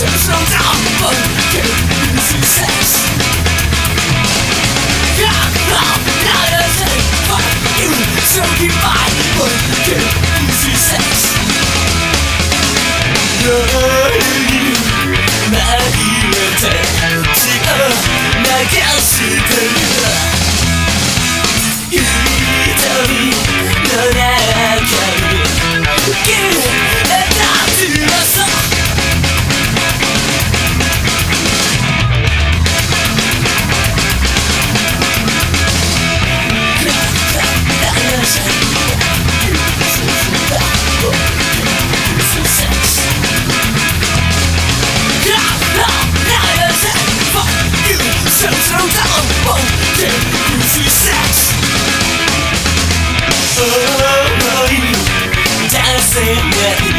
全不是都？Yeah.